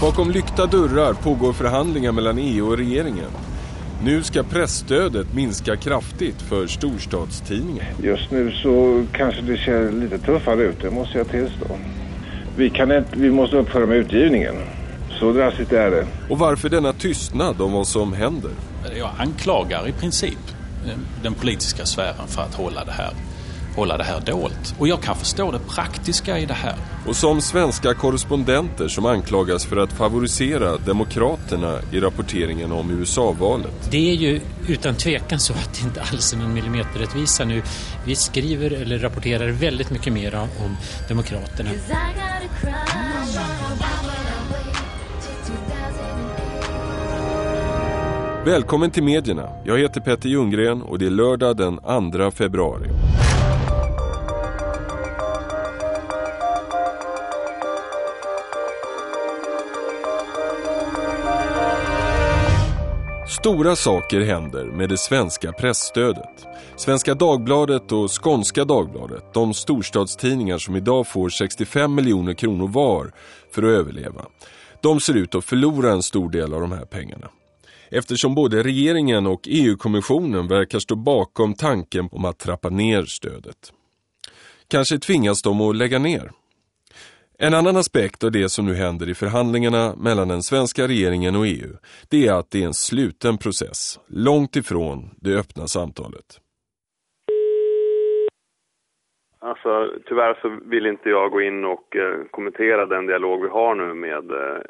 Bakom lyckta dörrar pågår förhandlingar mellan EU och regeringen. Nu ska pressstödet minska kraftigt för storstadstidningar. Just nu så kanske det ser lite tuffare ut, det måste jag tillstå. Vi, kan inte, vi måste upphöra med utgivningen. Så drastiskt är det. Och varför denna tystnad om vad som händer? Jag anklagar i princip eh, den politiska sfären för att hålla det här hålla det här dolt. Och jag kan förstå det praktiska i det här. Och som svenska korrespondenter som anklagas för att favorisera demokraterna i rapporteringen om USA-valet. Det är ju utan tvekan så att det inte alls är någon millimeterrättvisa nu. Vi skriver eller rapporterar väldigt mycket mer om demokraterna. Välkommen till medierna. Jag heter Petter Ljunggren och det är lördag den 2 februari. Stora saker händer med det svenska pressstödet. Svenska Dagbladet och Skånska Dagbladet, de storstadstidningar som idag får 65 miljoner kronor var för att överleva. De ser ut att förlora en stor del av de här pengarna. Eftersom både regeringen och EU-kommissionen verkar stå bakom tanken om att trappa ner stödet. Kanske tvingas de att lägga ner. En annan aspekt av det som nu händer i förhandlingarna mellan den svenska regeringen och EU, det är att det är en sluten process, långt ifrån det öppna samtalet. Alltså, tyvärr så vill inte jag gå in och eh, kommentera den dialog vi har nu med eh,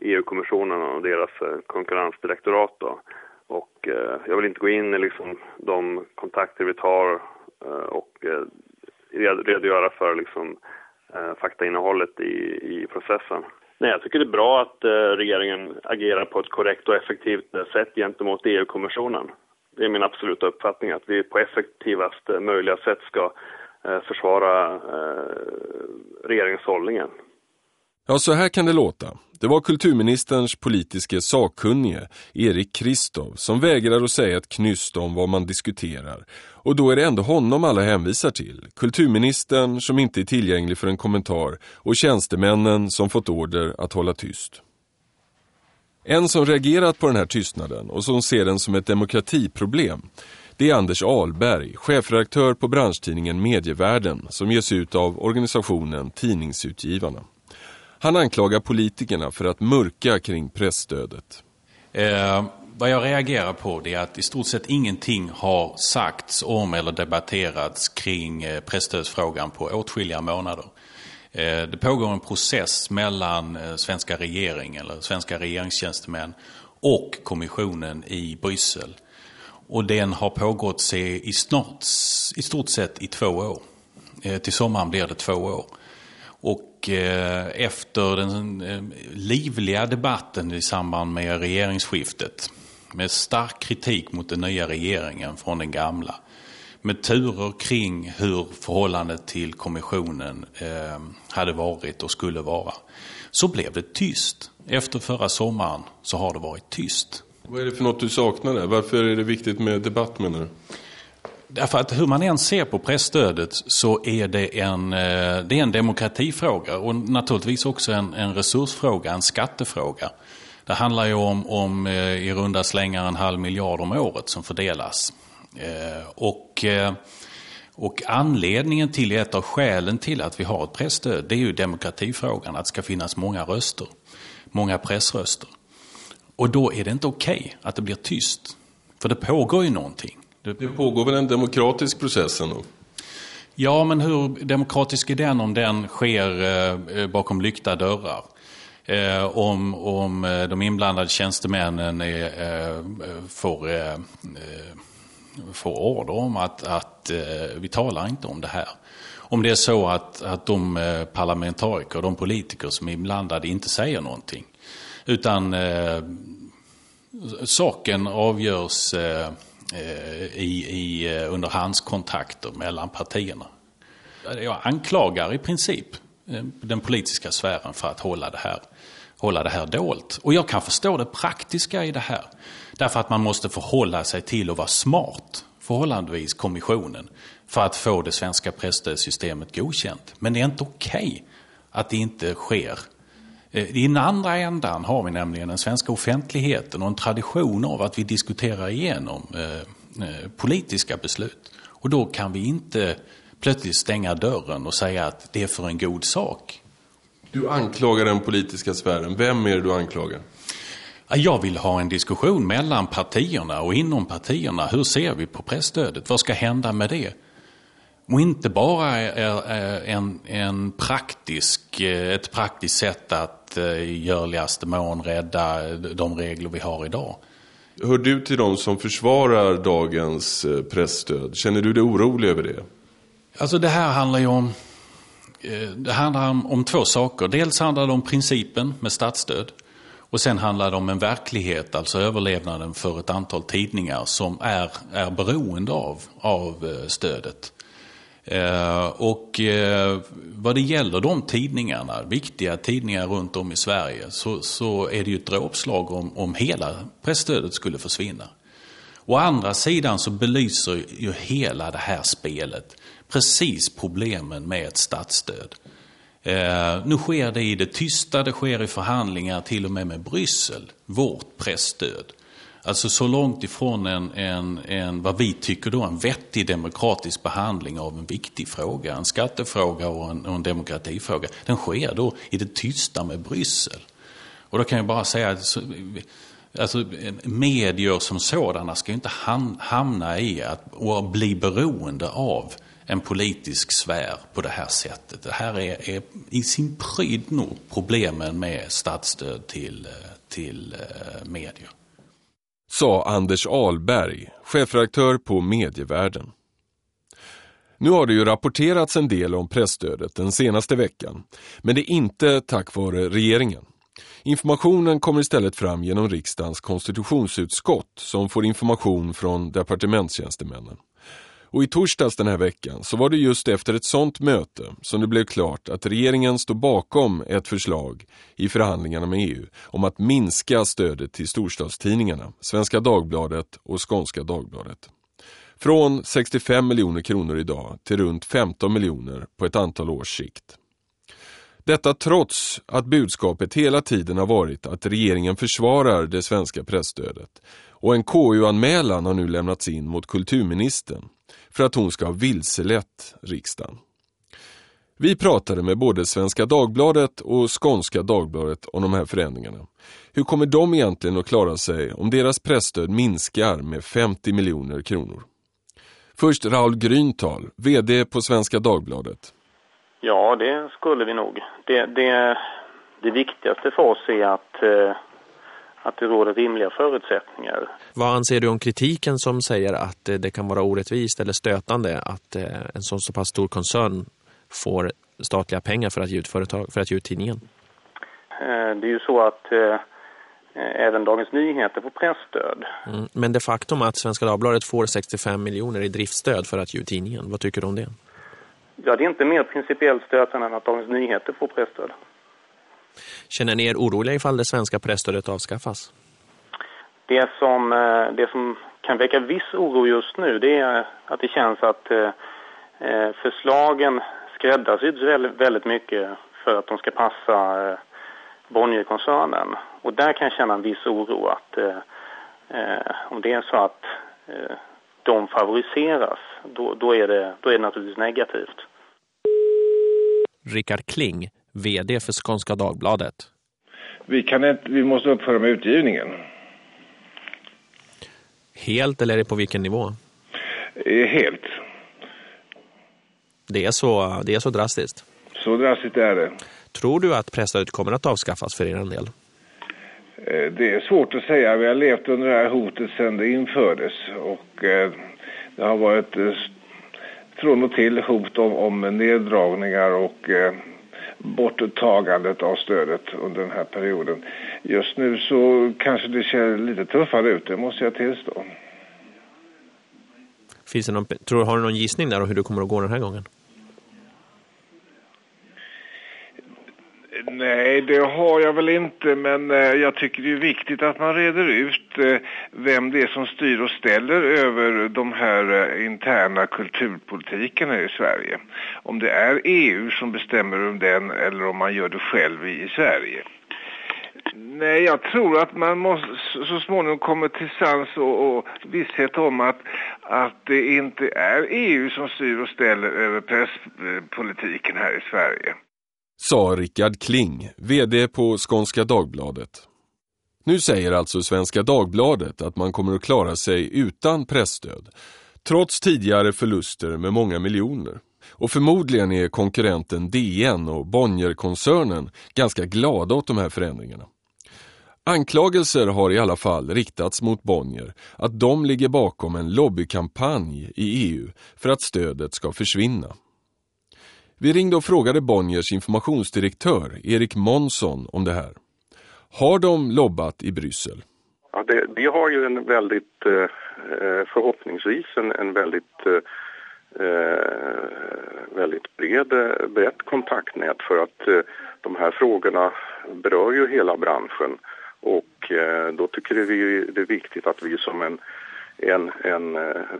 EU-kommissionen och deras eh, konkurrensdirektorat. Då. Och eh, jag vill inte gå in i liksom, de kontakter vi tar eh, och eh, redogöra för liksom, Eh, faktainnehållet i, i processen. Nej, jag tycker det är bra att eh, regeringen agerar på ett korrekt och effektivt eh, sätt gentemot EU-kommissionen. Det är min absoluta uppfattning att vi på effektivast möjliga sätt ska eh, försvara eh, regeringshållningen. Ja, så här kan det låta. Det var kulturministerns politiske sakkunnige, Erik Kristov, som vägrar att säga ett knyst om vad man diskuterar. Och då är det ändå honom alla hänvisar till. Kulturministern som inte är tillgänglig för en kommentar och tjänstemännen som fått order att hålla tyst. En som reagerat på den här tystnaden och som ser den som ett demokratiproblem det är Anders Alberg, chefredaktör på branschtidningen Medievärlden som ges ut av organisationen Tidningsutgivarna. Han anklagar politikerna för att mörka kring pressstödet. Eh, vad jag reagerar på är att i stort sett ingenting har sagts om eller debatterats kring eh, pressstödsfrågan på åtskilliga månader. Eh, det pågår en process mellan eh, svenska regeringen eller svenska regeringstjänstemän och kommissionen i Bryssel. Och den har pågått i, snart, i stort sett i två år. Eh, till sommaren blir det två år. Och eh, efter den eh, livliga debatten i samband med regeringsskiftet med stark kritik mot den nya regeringen från den gamla med turer kring hur förhållandet till kommissionen eh, hade varit och skulle vara så blev det tyst. Efter förra sommaren så har det varit tyst. Vad är det för något du saknar där? Varför är det viktigt med debatt menar du? Därför att hur man än ser på pressstödet så är det en, eh, det är en demokratifråga och naturligtvis också en, en resursfråga, en skattefråga. Det handlar ju om, om eh, i runda slängar en halv miljard om året som fördelas. Eh, och, och anledningen till, ett av skälen till att vi har ett pressstöd, det är ju demokratifrågan, att det ska finnas många röster, många pressröster. Och då är det inte okej okay att det blir tyst, för det pågår ju någonting. Det pågår väl en demokratisk process ändå? Ja, men hur demokratisk är den om den sker eh, eh bakom lyckta dörrar? Eh, om, om eh, de inblandade tjänstemännen är, eh, eh får, eh, får order om att, att vi talar inte om det här. Om det är så att, att de parlamentariker, de politiker som är inblandade inte säger någonting. Utan saken avgörs Eh, Eh, i, i eh, underhandskontakter mellan partierna. Jag anklagar i princip eh, den politiska sfären för att hålla det här, hålla det här dolt. Och jag kan förstå det praktiska i det här. Därför att man måste förhålla sig till och vara smart, förhållandevis kommissionen, för att få det svenska presstödssystemet godkänt. Men det är inte okej okay att det inte sker. Eh, I den andra ändan har vi nämligen den svenska offentligheten och en tradition av att vi diskuterar igenom eh, eh, politiska beslut. Och då kan vi inte plötsligt stänga dörren och säga att det är för en god sak. Du anklagar den politiska sfären. Vem är det du anklagar? Jag vill ha en diskussion mellan partierna och inom partierna. Hur ser vi på pressstödet? Vad ska hända med det? Och inte bara en, en praktisk, ett praktiskt sätt att eh, i görligaste mån rädda de regler vi har idag. Hör du till de som försvarar dagens eh, pressstöd? Känner du dig orolig över det? Alltså det här handlar ju om, eh, det handlar om två saker. Dels handlar det om principen med statsstöd. Och sen handlar det om en verklighet, alltså överlevnaden för ett antal tidningar som är, är beroende av, av stödet. Eh, och eh, vad det gäller de tidningarna, viktiga tidningar runt om i Sverige, så, så är det ju ett dråpslag om, om hela pressstödet skulle försvinna. Å andra sidan så belyser ju hela det här spelet precis problemen med ett statsstöd. Eh, nu sker det i det tysta, det sker i förhandlingar till och med med Bryssel, vårt pressstöd. Alltså så långt ifrån en, en, en, vad vi tycker då en vettig demokratisk behandling av en viktig fråga, en skattefråga och en, och en demokratifråga. Den sker då i det tysta med Bryssel. Och då kan jag bara säga att alltså, medier som sådana ska inte hamna i att och bli beroende av en politisk sfär på det här sättet. Det här är, är i sin prydno problemen med statsstöd till, eh, till eh, medier sa Anders Alberg, chefredaktör på Medievärlden. Nu har det ju rapporterats en del om pressstödet den senaste veckan, men det är inte tack vare regeringen. Informationen kommer istället fram genom riksdagens konstitutionsutskott som får information från departementstjänstemännen. Och i torsdags den här veckan så var det just efter ett sånt möte som det blev klart att regeringen står bakom ett förslag i förhandlingarna med EU om att minska stödet till storstadstidningarna, Svenska Dagbladet och Skånska Dagbladet. Från 65 miljoner kronor idag till runt 15 miljoner på ett antal års sikt. Detta trots att budskapet hela tiden har varit att regeringen försvarar det svenska pressstödet och en KU-anmälan har nu lämnats in mot kulturministern för att hon ska ha vilselett riksdagen. Vi pratade med både Svenska Dagbladet och Skånska Dagbladet om de här förändringarna. Hur kommer de egentligen att klara sig om deras pressstöd minskar med 50 miljoner kronor? Först Raul Grüntal, VD på Svenska Dagbladet. Ja, det skulle vi nog. Det, det, det viktigaste för oss är att eh, att det råder rimliga förutsättningar. Vad anser du om kritiken som säger att det kan vara orättvist eller stötande att eh, en sån så pass stor koncern får statliga pengar för att ge ut, företag, för att ge ut tidningen? Eh, det är ju så att eh, även Dagens Nyheter får pressstöd. Mm. Men det faktum att Svenska Dagbladet får 65 miljoner i driftstöd för att ge ut tidningen, vad tycker du om det? Ja, det är inte mer principiellt stötande än att Dagens Nyheter får pressstöd. Känner ni er oroliga ifall det svenska pressstödet avskaffas? Det som, eh, det som kan väcka viss oro just nu det är att det känns att eh, eh, förslagen skräddarsyds väldigt, väldigt mycket för att de ska passa Bonnierkoncernen. Och där kan jag känna en viss oro att om det är så att de favoriseras, då, då, är det, då är det naturligtvis negativt. Rickard Kling, vd för Skånska Dagbladet. Vi, kan inte, vi måste upphöra med utgivningen. Helt eller är det på vilken nivå? Eh, helt. Det är så, det är så drastiskt? Så drastiskt är det. Tror du att presstödet kommer att avskaffas för er del? Eh, det är svårt att säga. Vi har levt under det här hotet sedan det infördes. Och eh, det har varit eh, från och till hot om, om neddragningar och eh, borttagandet av stödet under den här perioden. Just nu så kanske det ser lite tuffare ut, det måste jag tillstå. Finns det någon, tror, har du någon gissning där om hur det kommer att gå den här gången? Nej, det har jag väl inte, men eh, jag tycker det är viktigt att man reder ut eh, vem det är som styr och ställer över de här eh, interna kulturpolitikerna i Sverige. Om det är EU som bestämmer om den eller om man gör det själv i, i Sverige. Nej, jag tror att man måste så småningom komma till sans och, och visshet om att, att det inte är EU som styr och ställer över presspolitiken här i Sverige sa Rickard Kling, vd på Skånska Dagbladet. Nu säger alltså Svenska Dagbladet att man kommer att klara sig utan pressstöd, trots tidigare förluster med många miljoner. Och förmodligen är konkurrenten DN och Bonnierkoncernen ganska glada åt de här förändringarna. Anklagelser har i alla fall riktats mot Bonnier att de ligger bakom en lobbykampanj i EU för att stödet ska försvinna. Vi ringde och frågade Bonniers informationsdirektör Erik Månsson om det här. Har de lobbat i Bryssel? Ja, det, vi har ju en väldigt, eh, eh, förhoppningsvis en, en väldigt, eh, väldigt bred, brett kontaktnät för att de här frågorna berör ju hela branschen och då tycker vi det är viktigt att vi som en en, en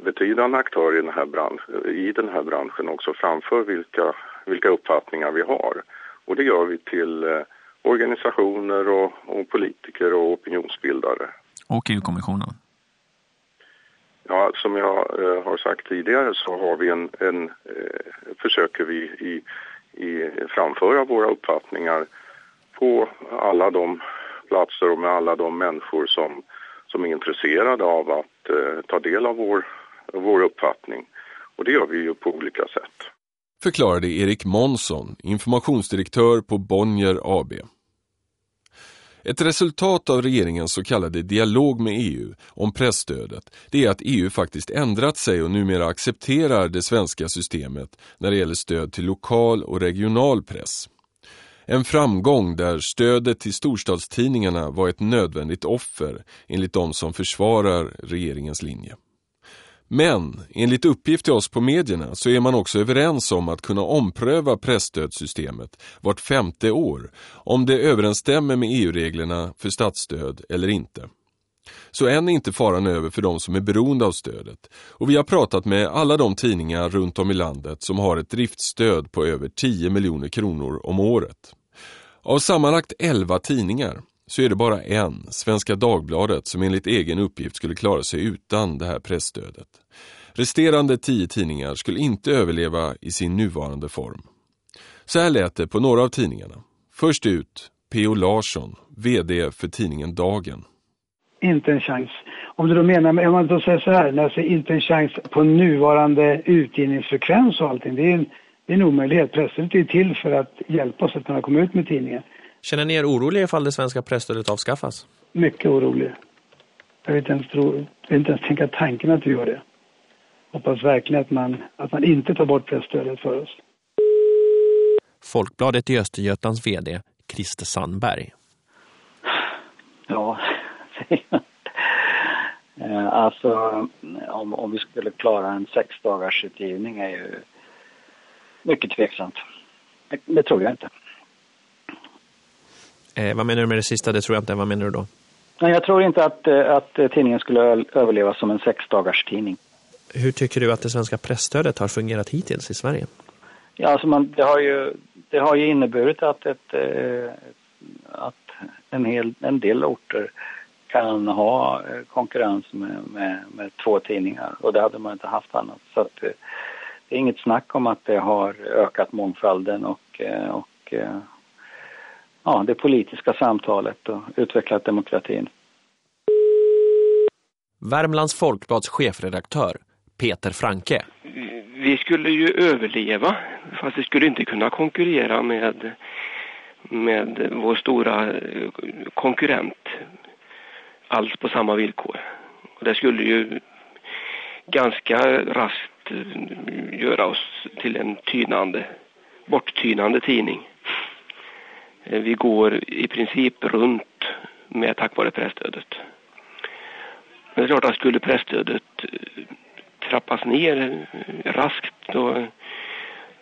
betydande aktör i den, här bransch, i den här branschen också framför vilka vilka uppfattningar vi har. Och det gör vi till eh, organisationer och, och politiker och opinionsbildare. Och EU-kommissionen? Ja, som jag eh, har sagt tidigare så har vi en, en eh, försöker vi i, i framföra våra uppfattningar på alla de platser och med alla de människor som, som är intresserade av att eh, ta del av vår, vår uppfattning. Och det gör vi ju på olika sätt förklarade Erik Månsson, informationsdirektör på Bonnier AB. Ett resultat av regeringens så kallade dialog med EU om pressstödet det är att EU faktiskt ändrat sig och numera accepterar det svenska systemet när det gäller stöd till lokal och regional press. En framgång där stödet till storstadstidningarna var ett nödvändigt offer enligt de som försvarar regeringens linje. Men enligt uppgift till oss på medierna så är man också överens om att kunna ompröva pressstödssystemet vart femte år om det överensstämmer med EU-reglerna för statsstöd eller inte. Så än är inte faran över för de som är beroende av stödet och vi har pratat med alla de tidningar runt om i landet som har ett driftstöd på över 10 miljoner kronor om året. Av sammanlagt 11 tidningar så är det bara en, Svenska Dagbladet, som enligt egen uppgift skulle klara sig utan det här pressstödet. Resterande 10 tidningar skulle inte överleva i sin nuvarande form. Så här lät det på några av tidningarna. Först ut P.O. Larsson, VD för tidningen Dagen. Inte en chans. Om du då menar, om man då säger så här, alltså inte en chans på nuvarande utgivningsfrekvens och allting, det är en, det är en omöjlighet. Presstödet är till för att hjälpa oss att kunna komma ut med tidningen. Känner ni er oroliga ifall det svenska pressstödet avskaffas? Mycket orolig. Jag vill inte ens, tro, vill inte ens tänka tanken att vi gör det. Hoppas verkligen att man, att man inte tar bort pressstödet för oss. Folkbladet i Östergötlands vd, Christer Sandberg. Eh, alltså om, om vi skulle klara en sex dagars utgivning är ju mycket tveksamt. Det tror jag inte. Eh, vad menar du med det sista? Det tror jag inte. Vad menar du då? Nej, jag tror inte att, eh, att tidningen skulle överleva som en sexdagars tidning. Hur tycker du att det svenska pressstödet har fungerat hittills i Sverige? Ja, alltså man, det, har ju, det har ju inneburit att, ett, eh, att en, hel, en del orter kan ha eh, konkurrens med, med, med, två tidningar och det hade man inte haft annat. Så att, eh, det är inget snack om att det har ökat mångfalden och, och ja, det politiska samtalet och utvecklat demokratin. Värmlands Folkblads chefredaktör Peter Franke. Vi skulle ju överleva, fast vi skulle inte kunna konkurrera med, med vår stora konkurrent alls på samma villkor. Och det skulle ju ganska raskt eh, göra oss till en tynande, borttynande tidning. Eh, vi går i princip runt med tack vare presstödet. Men det är klart att skulle presstödet eh, trappas ner raskt då,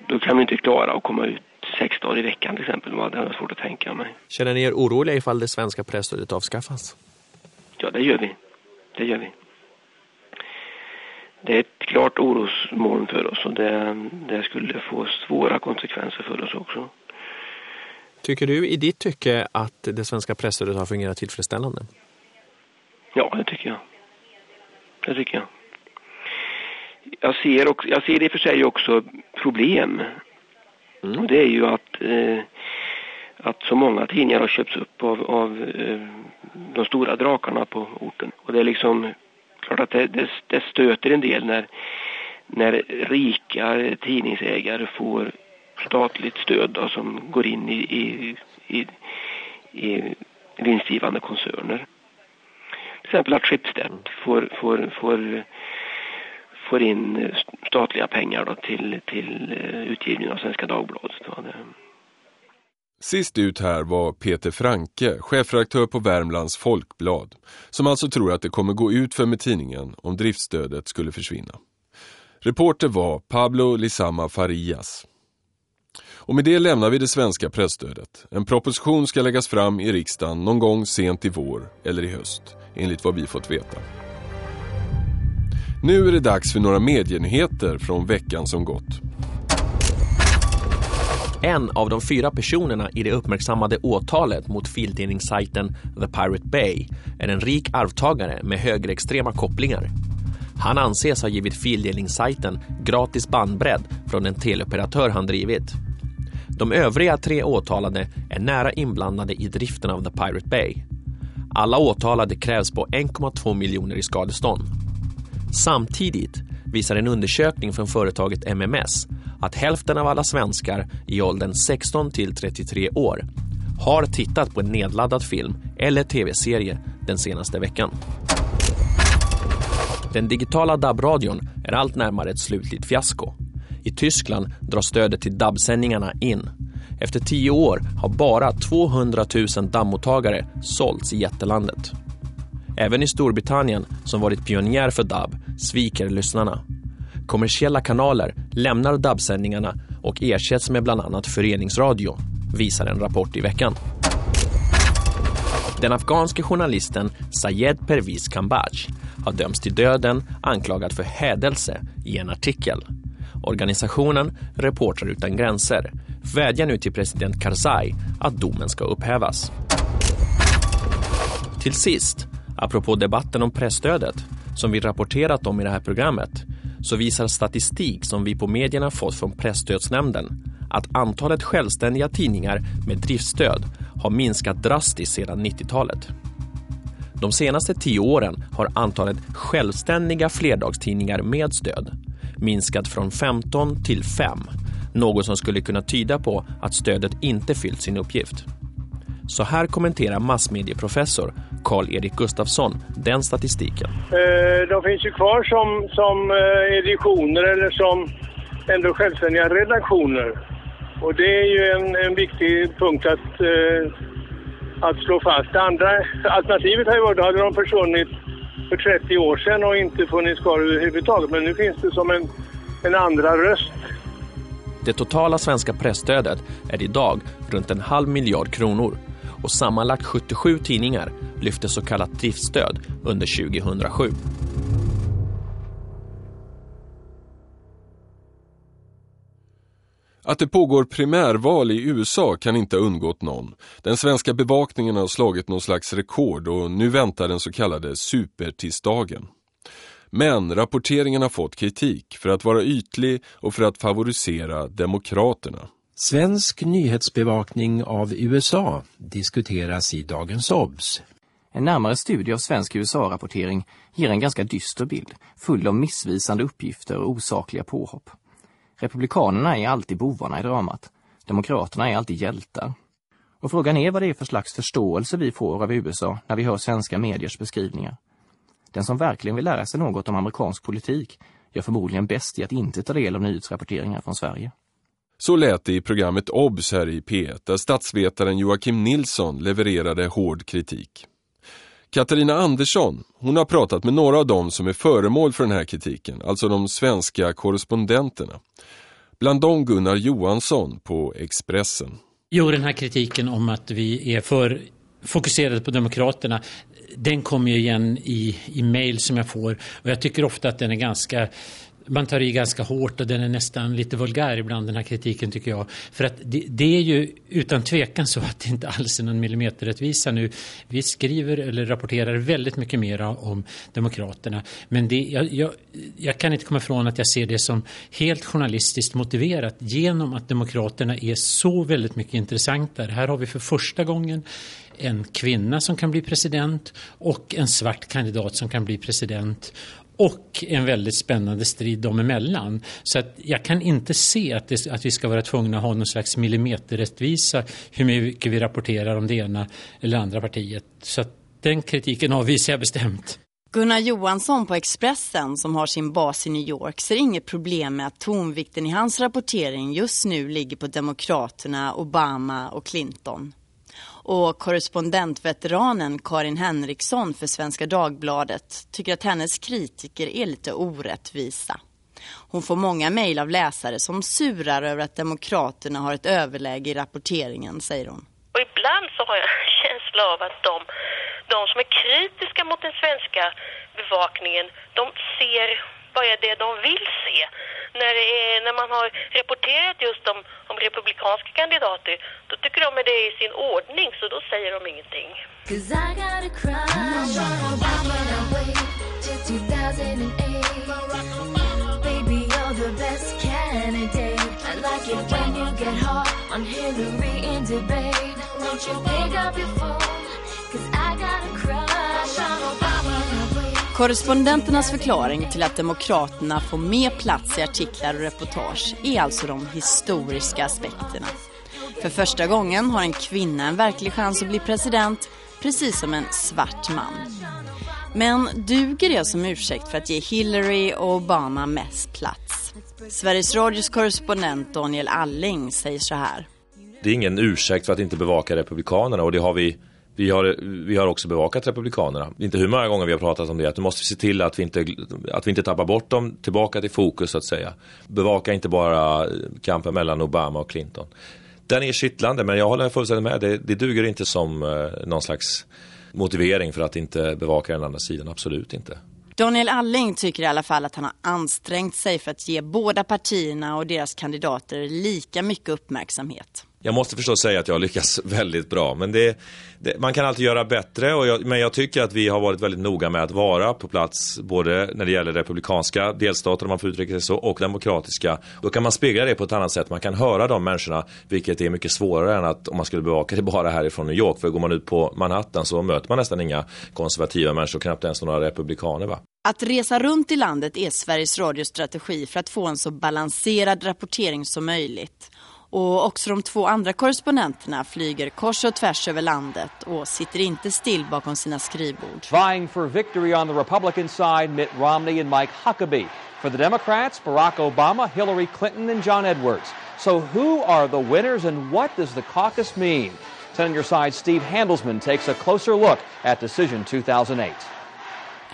då kan vi inte klara att komma ut sex dagar i veckan till exempel. Det är svårt att tänka mig. Känner ni er oroliga ifall det svenska presstödet avskaffas? Ja, det gör vi. Det gör vi. Det är ett klart orosmoln för oss och det, det skulle få svåra konsekvenser för oss också. Tycker du i ditt tycke att det svenska presstödet har fungerat tillfredsställande? Ja, det tycker jag. Det tycker jag. Jag ser, också, jag ser i och för sig också problem. Mm. Och det är ju att, eh, att så många tidningar har köpts upp av, av eh, de stora drakarna på orten. Och det är liksom klart att det, det, det stöter en del när, när rika tidningsägare får statligt stöd då, som går in i, i, i, i vinstgivande koncerner. Till exempel att Schibsted får, får, får, får in statliga pengar då till, till eh, utgivning av Svenska Dagbladet. Då. Sist ut här var Peter Franke, chefredaktör på Värmlands Folkblad, som alltså tror att det kommer gå ut för med tidningen om driftstödet skulle försvinna. Reporter var Pablo Lissama Farias. Och med det lämnar vi det svenska pressstödet. En proposition ska läggas fram i riksdagen någon gång sent i vår eller i höst, enligt vad vi fått veta. Nu är det dags för några medienyheter från veckan som gått. En av de fyra personerna i det uppmärksammade åtalet mot fildelningssajten The Pirate Bay är en rik arvtagare med högerextrema kopplingar. Han anses ha givit fildelningssajten gratis bandbredd från en teleoperatör han drivit. De övriga tre åtalade är nära inblandade i driften av The Pirate Bay. Alla åtalade krävs på 1,2 miljoner i skadestånd. Samtidigt visar en undersökning från företaget MMS att hälften av alla svenskar i åldern 16 till 33 år har tittat på en nedladdad film eller tv-serie den senaste veckan. Den digitala DAB-radion är allt närmare ett slutligt fiasko. I Tyskland drar stödet till DAB-sändningarna in. Efter tio år har bara 200 000 DAB-mottagare sålts i jättelandet. Även i Storbritannien, som varit pionjär för DAB, sviker lyssnarna. Kommersiella kanaler lämnar DAB-sändningarna och ersätts med bland annat föreningsradio, visar en rapport i veckan. Den afghanske journalisten Sayed Perviz Kambaj har dömts till döden anklagad för hädelse i en artikel. Organisationen Reportrar utan gränser vädjar nu till president Karzai att domen ska upphävas. Till sist, apropå debatten om pressstödet som vi rapporterat om i det här programmet så visar statistik som vi på medierna fått från pressstödsnämnden att antalet självständiga tidningar med driftstöd har minskat drastiskt sedan 90-talet. De senaste tio åren har antalet självständiga flerdagstidningar med stöd minskat från 15 till 5, något som skulle kunna tyda på att stödet inte fyllt sin uppgift. Så här kommenterar massmedieprofessor Karl-Erik Gustafsson den statistiken. Eh, de finns ju kvar som, som eh, editioner eller som ändå självständiga redaktioner. Och det är ju en, en viktig punkt att, eh, att slå fast. Det andra alternativet har ju varit, hade de försvunnit för 30 år sedan och inte funnits kvar överhuvudtaget. Men nu finns det som en, en andra röst. Det totala svenska pressstödet är idag runt en halv miljard kronor och sammanlagt 77 tidningar lyfte så kallat driftstöd under 2007. Att det pågår primärval i USA kan inte ha undgått någon. Den svenska bevakningen har slagit någon slags rekord och nu väntar den så kallade supertisdagen. Men rapporteringen har fått kritik för att vara ytlig och för att favorisera demokraterna. Svensk nyhetsbevakning av USA diskuteras i dagens OBS. En närmare studie av svensk USA-rapportering ger en ganska dyster bild, full av missvisande uppgifter och osakliga påhopp. Republikanerna är alltid bovarna i dramat. Demokraterna är alltid hjältar. Och frågan är vad det är för slags förståelse vi får av USA när vi hör svenska mediers beskrivningar. Den som verkligen vill lära sig något om amerikansk politik gör förmodligen bäst i att inte ta del av nyhetsrapporteringar från Sverige. Så lät det i programmet OBS här i P1 där statsvetaren Joakim Nilsson levererade hård kritik. Katarina Andersson, hon har pratat med några av dem som är föremål för den här kritiken, alltså de svenska korrespondenterna. Bland dem Gunnar Johansson på Expressen. Jo, den här kritiken om att vi är för fokuserade på Demokraterna, den kommer ju igen i, i mejl som jag får och jag tycker ofta att den är ganska man tar i ganska hårt och den är nästan lite vulgär ibland den här kritiken tycker jag. För att det, det, är ju utan tvekan så att det inte alls är någon millimeterrättvisa nu. Vi skriver eller rapporterar väldigt mycket mer om Demokraterna. Men det, jag, jag, jag, kan inte komma ifrån att jag ser det som helt journalistiskt motiverat genom att Demokraterna är så väldigt mycket intressantare. Här har vi för första gången en kvinna som kan bli president och en svart kandidat som kan bli president och en väldigt spännande strid dem emellan. Så att jag kan inte se att, det, att vi ska vara tvungna att ha någon slags millimeterrättvisa hur mycket vi rapporterar om det ena eller andra partiet. Så att den kritiken avvisar jag bestämt. Gunnar Johansson på Expressen som har sin bas i New York ser inget problem med att tonvikten i hans rapportering just nu ligger på Demokraterna, Obama och Clinton. Och korrespondentveteranen Karin Henriksson för Svenska Dagbladet tycker att hennes kritiker är lite orättvisa. Hon får många mejl av läsare som surar över att Demokraterna har ett överläge i rapporteringen, säger hon. Och ibland så har jag en känsla av att de, de som är kritiska mot den svenska bevakningen, de ser vad är det de vill se. När, är, när man har rapporterat just om, om republikanska kandidater, då tycker de att det är i sin ordning, så då säger de ingenting. Hillary in debate. You pick up your phone? Cause I got a. Korrespondenternas förklaring till att Demokraterna får mer plats i artiklar och reportage är alltså de historiska aspekterna. För första gången har en kvinna en verklig chans att bli president, precis som en svart man. Men duger det som ursäkt för att ge Hillary och Obama mest plats? Sveriges Radios korrespondent Daniel Alling säger så här. Det är ingen ursäkt för att inte bevaka Republikanerna och det har vi vi har, vi har också bevakat Republikanerna. Inte hur många gånger vi har pratat om det. Att nu måste vi se till att vi, inte, att vi inte tappar bort dem tillbaka till fokus så att säga. Bevaka inte bara kampen mellan Obama och Clinton. Den är kittlande men jag håller fullständigt med. Det, det duger inte som eh, någon slags motivering för att inte bevaka den andra sidan. Absolut inte. Daniel Alling tycker i alla fall att han har ansträngt sig för att ge båda partierna och deras kandidater lika mycket uppmärksamhet. Jag måste förstås säga att jag har lyckats väldigt bra. Men det, det, man kan alltid göra bättre. Och jag, men jag tycker att vi har varit väldigt noga med att vara på plats. Både när det gäller republikanska delstater om man får uttrycka sig så. Och demokratiska. Då kan man spegla det på ett annat sätt. Man kan höra de människorna. Vilket är mycket svårare än att om man skulle bevaka det bara härifrån New York. För går man ut på Manhattan så möter man nästan inga konservativa människor. Knappt ens några republikaner va. Att resa runt i landet är Sveriges Radios strategi för att få en så balanserad rapportering som möjligt. Och också de två andra korrespondenterna flyger kors och tvärs över landet och sitter inte still bakom sina skrivbord. Vying for victory on the Republican side, Mitt Romney and Mike Huckabee. For the Democrats, Barack Obama, Hillary Clinton and John Edwards. So who are the winners and what does the caucus mean? Senator side Steve Handelsman takes a closer look at decision 2008.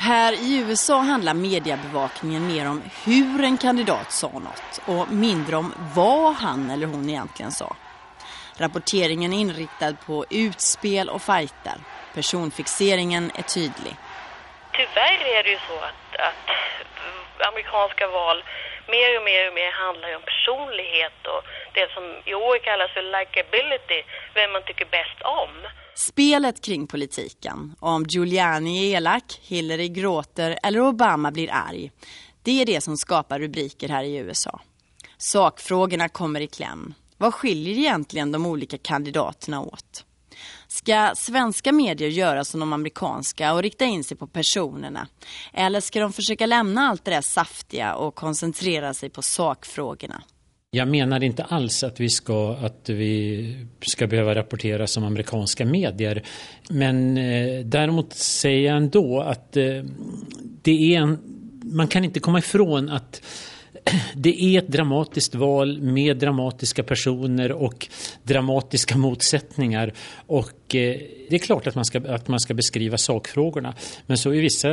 Här i USA handlar mediebevakningen mer om hur en kandidat sa något och mindre om vad han eller hon egentligen sa. Rapporteringen är inriktad på utspel och fighter. Personfixeringen är tydlig. Tyvärr är det ju så att, att amerikanska val mer och mer och mer handlar om personlighet och det som i år kallas för likability, vem man tycker bäst om. Spelet kring politiken, om Giuliani är elak, Hillary gråter eller Obama blir arg, det är det som skapar rubriker här i USA. Sakfrågorna kommer i kläm. Vad skiljer egentligen de olika kandidaterna åt? Ska svenska medier göra som de amerikanska och rikta in sig på personerna? Eller ska de försöka lämna allt det där saftiga och koncentrera sig på sakfrågorna? Jag menar inte alls att vi ska, att vi ska behöva rapportera som amerikanska medier. Men eh, däremot säger jag ändå att eh, det är en, man kan inte komma ifrån att det är ett dramatiskt val med dramatiska personer och dramatiska motsättningar. Och eh, det är klart att man, ska, att man ska beskriva sakfrågorna. Men så i vissa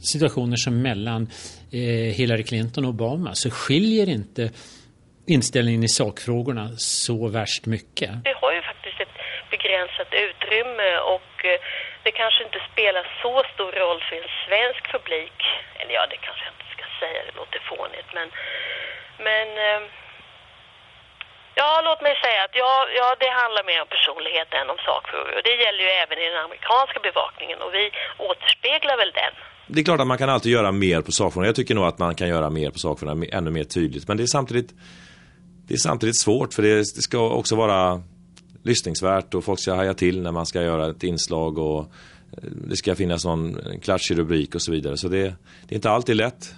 situationer som mellan eh, Hillary Clinton och Obama så skiljer inte inställningen i sakfrågorna så värst mycket. Vi har ju faktiskt ett begränsat utrymme och eh, det kanske inte spelar så stor roll för en svensk publik. Eller ja, det kanske jag inte ska säga, det låter fånigt. Men, men eh, ja, låt mig säga att ja, ja, det handlar mer om personlighet än om sakfrågor. Och det gäller ju även i den amerikanska bevakningen och vi återspeglar väl den. Det är klart att man kan alltid göra mer på sakfrågorna. Jag tycker nog att man kan göra mer på sakfrågorna ännu mer tydligt. Men det är samtidigt, det är samtidigt svårt för det, det ska också vara lyssningsvärt och folk ska haja till när man ska göra ett inslag och eh, det ska finnas någon klatschig rubrik och så vidare. Så det, det är inte alltid lätt.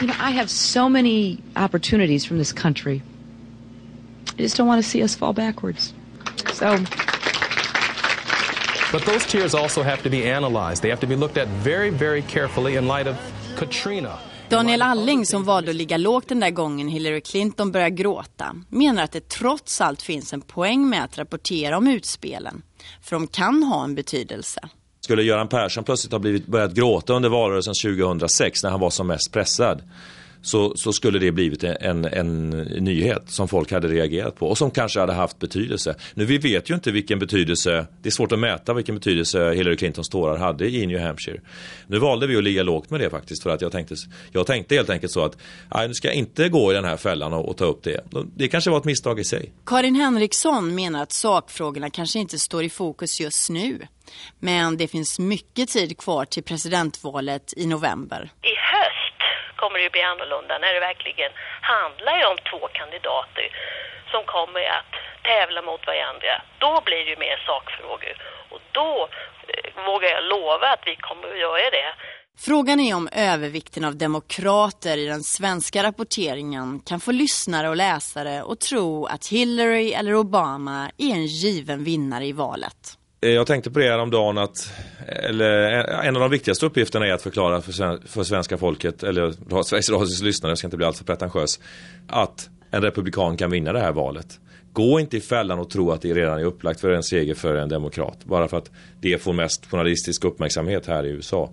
You know, I have so many opportunities from this country. I just don't want to see us fall backwards. So But those tears also have to be analyzed. They have to be looked at very, very carefully in light of Katrina. Daniel Alling som valde att ligga lågt den där gången Hillary Clinton började gråta menar att det trots allt finns en poäng med att rapportera om utspelen. För de kan ha en betydelse. Skulle Göran Persson plötsligt ha blivit, börjat gråta under valrörelsen 2006 när han var som mest pressad så, så skulle det blivit en, en nyhet som folk hade reagerat på och som kanske hade haft betydelse. Nu vi vet ju inte vilken betydelse, det är svårt att mäta vilken betydelse Hillary Clintons tårar hade i New Hampshire. Nu valde vi att ligga lågt med det faktiskt för att jag tänkte, jag tänkte helt enkelt så att nej, nu ska jag inte gå i den här fällan och, och ta upp det. Det kanske var ett misstag i sig. Karin Henriksson menar att sakfrågorna kanske inte står i fokus just nu. Men det finns mycket tid kvar till presidentvalet i november. I höst kommer det ju bli annorlunda när det verkligen handlar om två kandidater som kommer att tävla mot varandra. Då blir det ju mer sakfrågor och då eh, vågar jag lova att vi kommer att göra det. Frågan är om övervikten av demokrater i den svenska rapporteringen kan få lyssnare och läsare att tro att Hillary eller Obama är en given vinnare i valet. Eh, jag tänkte på det häromdagen att eller, eh, en av de viktigaste uppgifterna är att förklara för, för svenska folket, eller Sveriges Radios lyssnare, jag ska inte bli alltför pretentiös, att en republikan kan vinna det här valet. Gå inte i fällan och tro att det redan är upplagt för en seger för en demokrat. Bara för att det får mest journalistisk uppmärksamhet här i USA.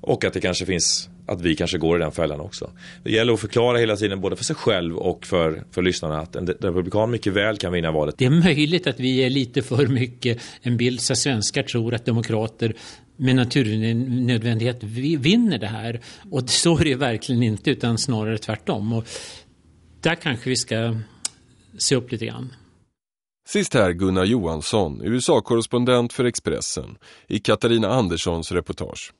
Och att det kanske finns, att vi kanske går i den fällan också. Det gäller att förklara hela tiden både för sig själv och för, för lyssnarna att en republikan mycket väl kan vinna valet. Det är möjligt att vi är lite för mycket en bild så svenskar tror att demokrater med naturnödvändighet vinner det här. Och så är det verkligen inte utan snarare tvärtom. Och där kanske vi ska se upp lite grann. Sist här Gunnar Johansson, USA-korrespondent för Expressen, i Katarina Anderssons reportage.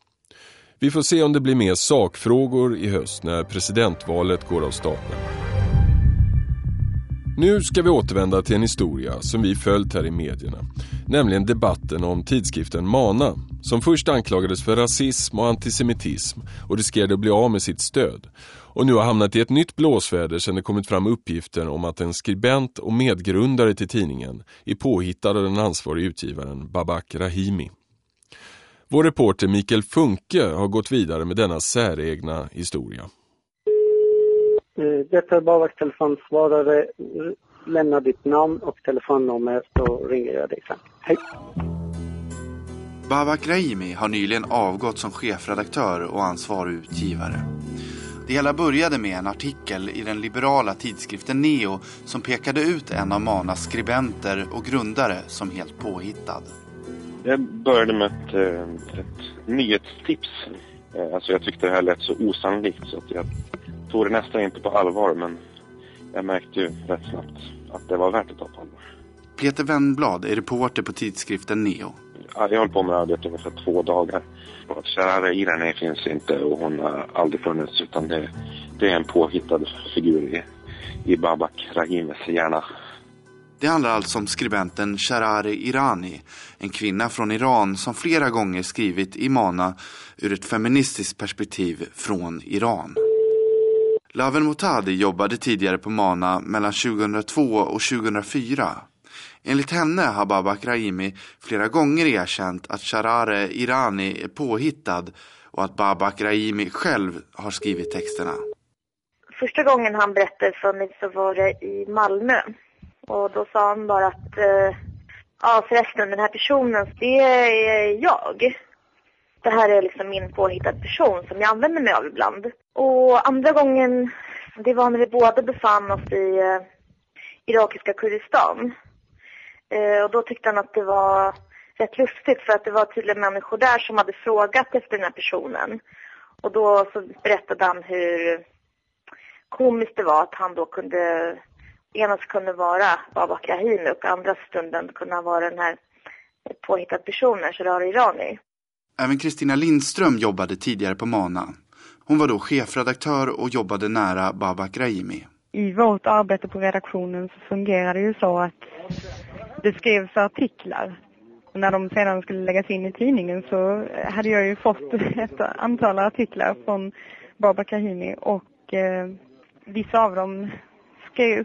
Vi får se om det blir mer sakfrågor i höst när presidentvalet går av stapeln. Nu ska vi återvända till en historia som vi följt här i medierna. Nämligen debatten om tidskriften Mana som först anklagades för rasism och antisemitism och riskerade att bli av med sitt stöd. Och nu har hamnat i ett nytt blåsväder sedan det kommit fram uppgifter om att en skribent och medgrundare till tidningen är påhittad av den ansvariga utgivaren Babak Rahimi. Vår reporter Mikael Funke har gått vidare med denna säregna historia. Eh, detta är Babaks telefonsvarare. Lämna ditt namn och telefonnummer så ringer jag dig sen. Hej! Babak Rahimi har nyligen avgått som chefredaktör och ansvarig utgivare. Det hela började med en artikel i den liberala tidskriften Neo som pekade ut en av Manas skribenter och grundare som helt påhittad. Det började med ett, eh, ett nyhetstips. Eh, alltså jag tyckte det här lät så osannolikt så att jag tog det nästan inte på allvar men jag märkte ju rätt snabbt att det var värt att ta på allvar. Peter Wennblad är reporter på tidskriften Neo. Ja, jag höll på med arbetet ungefär två dagar. Sharara Irani finns inte och hon har aldrig funnits utan det, det är en påhittad figur i, i Babak Rahimes hjärna. Det handlar alltså om skribenten Sharari Irani, en kvinna från Iran som flera gånger skrivit i Mana ur ett feministiskt perspektiv från Iran. Laven Motadi jobbade tidigare på Mana mellan 2002 och 2004. Enligt henne har Babak Rahimi flera gånger erkänt att Sharare Irani är påhittad och att Babak Rahimi själv har skrivit texterna. Första gången han berättade för mig så var det i Malmö. Och då sa han bara att, eh, ja förresten den här personen, det är jag. Det här är liksom min påhittade person som jag använder mig av ibland. Och andra gången det var när vi båda befann oss i eh, irakiska Kurdistan. Eh, och då tyckte han att det var rätt lustigt för att det var tydligen människor där som hade frågat efter den här personen. Och då så berättade han hur komiskt det var att han då kunde, ena kunde vara Babak Rahimi och andra stunden kunde han vara den här påhittad personen, Sharari Irani. Även Kristina Lindström jobbade tidigare på Mana. Hon var då chefredaktör och jobbade nära Babak Rahimi. I vårt arbete på redaktionen så fungerade det ju så att det skrevs artiklar. Och när de sedan skulle läggas in i tidningen så hade jag ju fått ett antal artiklar från Babak Rahimi och eh, vissa av dem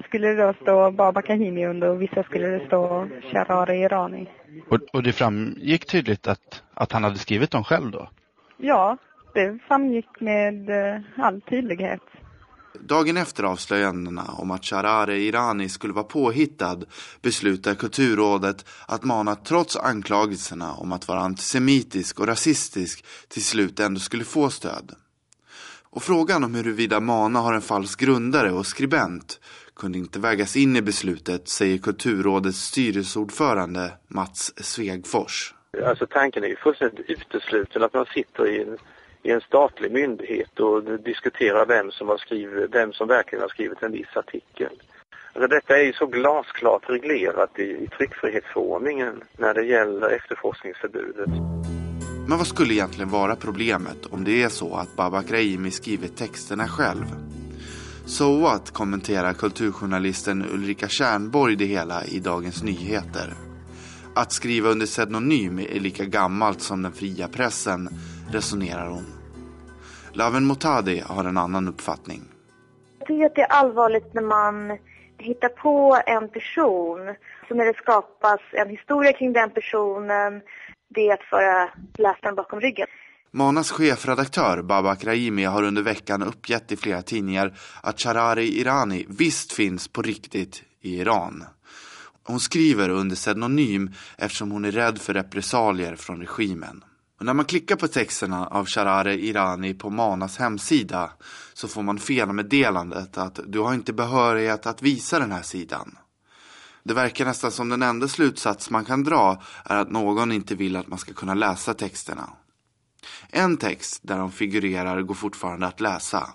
skulle det då stå Babak Rahimi under och vissa skulle det stå Sharari Irani. Och, och det framgick tydligt att, att han hade skrivit dem själv då? Ja, det framgick med eh, all tydlighet. Dagen efter avslöjandena om att Sharare Irani skulle vara påhittad beslutar Kulturrådet att Mana trots anklagelserna om att vara antisemitisk och rasistisk till slut ändå skulle få stöd. Och frågan om huruvida Mana har en falsk grundare och skribent kunde inte vägas in i beslutet, säger Kulturrådets styrelseordförande Mats Svegfors. Alltså tanken är ju fullständigt utesluten att man sitter i en, i en statlig myndighet och diskuterar vem som, har skrivit, vem som verkligen har skrivit en viss artikel. Alltså detta är ju så glasklart reglerat i, i tryckfrihetsförordningen när det gäller efterforskningsförbudet. Men vad skulle egentligen vara problemet om det är så att Babak Rahimi skrivit texterna själv? So what, kommenterar kulturjournalisten Ulrika Kärnborg det hela i Dagens Nyheter. Att skriva under pseudonym är lika gammalt som den fria pressen, resonerar hon. Laven Motadi har en annan uppfattning. Jag tycker att det är allvarligt när man hittar på en person, så när det skapas en historia kring den personen, det är att föra läsaren bakom ryggen. Manas chefredaktör Babak Rahimi har under veckan uppgett i flera tidningar att Charari Irani visst finns på riktigt i Iran. Hon skriver under pseudonym eftersom hon är rädd för repressalier från regimen. Och när man klickar på texterna av Charare Irani på Manas hemsida så får man felmeddelandet att du har inte behörighet att visa den här sidan. Det verkar nästan som den enda slutsats man kan dra är att någon inte vill att man ska kunna läsa texterna. En text där de figurerar går fortfarande att läsa.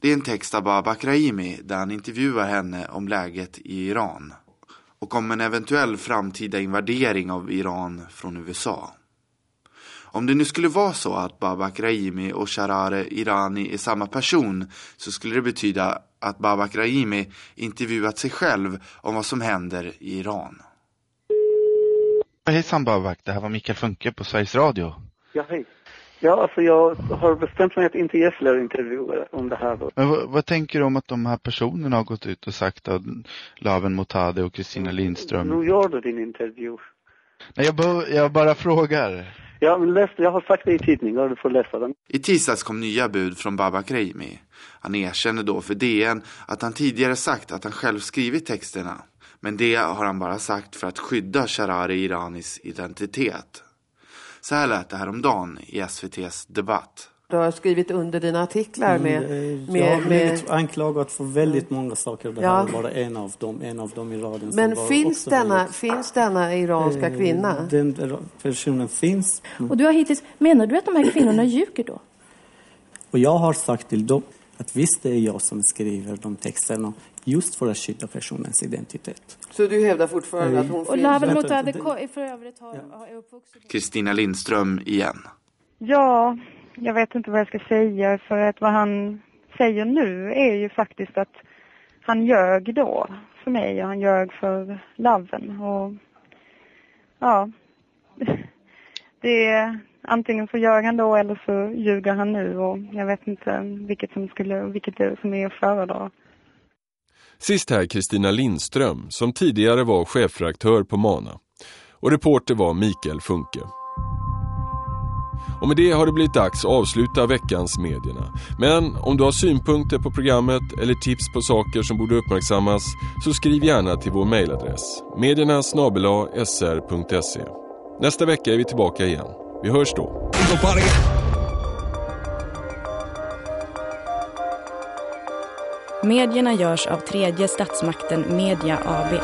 Det är en text av Babak Krahimi där han intervjuar henne om läget i Iran och om en eventuell framtida invadering av Iran från USA. Om det nu skulle vara så att Babak Rahimi och Sharare Irani är samma person så skulle det betyda att Babak Rahimi intervjuat sig själv om vad som händer i Iran. Hejsan Babak, det här var Mikael Funke på Sveriges Radio. Ja, hej. Ja, alltså jag har bestämt mig att inte ge fler intervjuer om det här. Då. Men vad, vad, tänker du om att de här personerna har gått ut och sagt att Laven Motade och Kristina Lindström? Nu gör du din intervju. Nej, jag, jag bara frågar. Jag men jag har sagt det i tidningar, du får läsa den. I tisdags kom nya bud från Baba Rahimi. Han erkänner då för DN att han tidigare sagt att han själv skrivit texterna. Men det har han bara sagt för att skydda Sharari Iranis identitet. Så här lät det häromdagen i SVTs debatt. Du har skrivit under dina artiklar med... Mm, med jag har blivit med... anklagad för väldigt många saker. Det ja. här är bara en av dem, en av dem i raden. Men finns denna, väldigt... finns denna iranska eh, kvinna? Den personen finns. Mm. Och du har hittills, menar du att de här kvinnorna ljuger då? Och jag har sagt till dem att visst det är jag som skriver de texterna just för att skydda personens identitet. Så du hävdar fortfarande mm. att hon finns? Och Laven Motade för övrigt har, ja. Kristina Lindström igen. Ja, jag vet inte vad jag ska säga för att vad han säger nu är ju faktiskt att han ljög då för mig och han ljög för Laven och ja, det är antingen så ljög han då eller så ljuger han nu och jag vet inte vilket som skulle, vilket som är att föredra. Sist här Kristina Lindström som tidigare var chefredaktör på Mana och reporter var Mikael Funke. Och med det har det blivit dags att avsluta veckans medierna. Men om du har synpunkter på programmet eller tips på saker som borde uppmärksammas så skriv gärna till vår mejladress medierna e. Nästa vecka är vi tillbaka igen. Vi hörs då. Medierna görs av tredje statsmakten Media AB.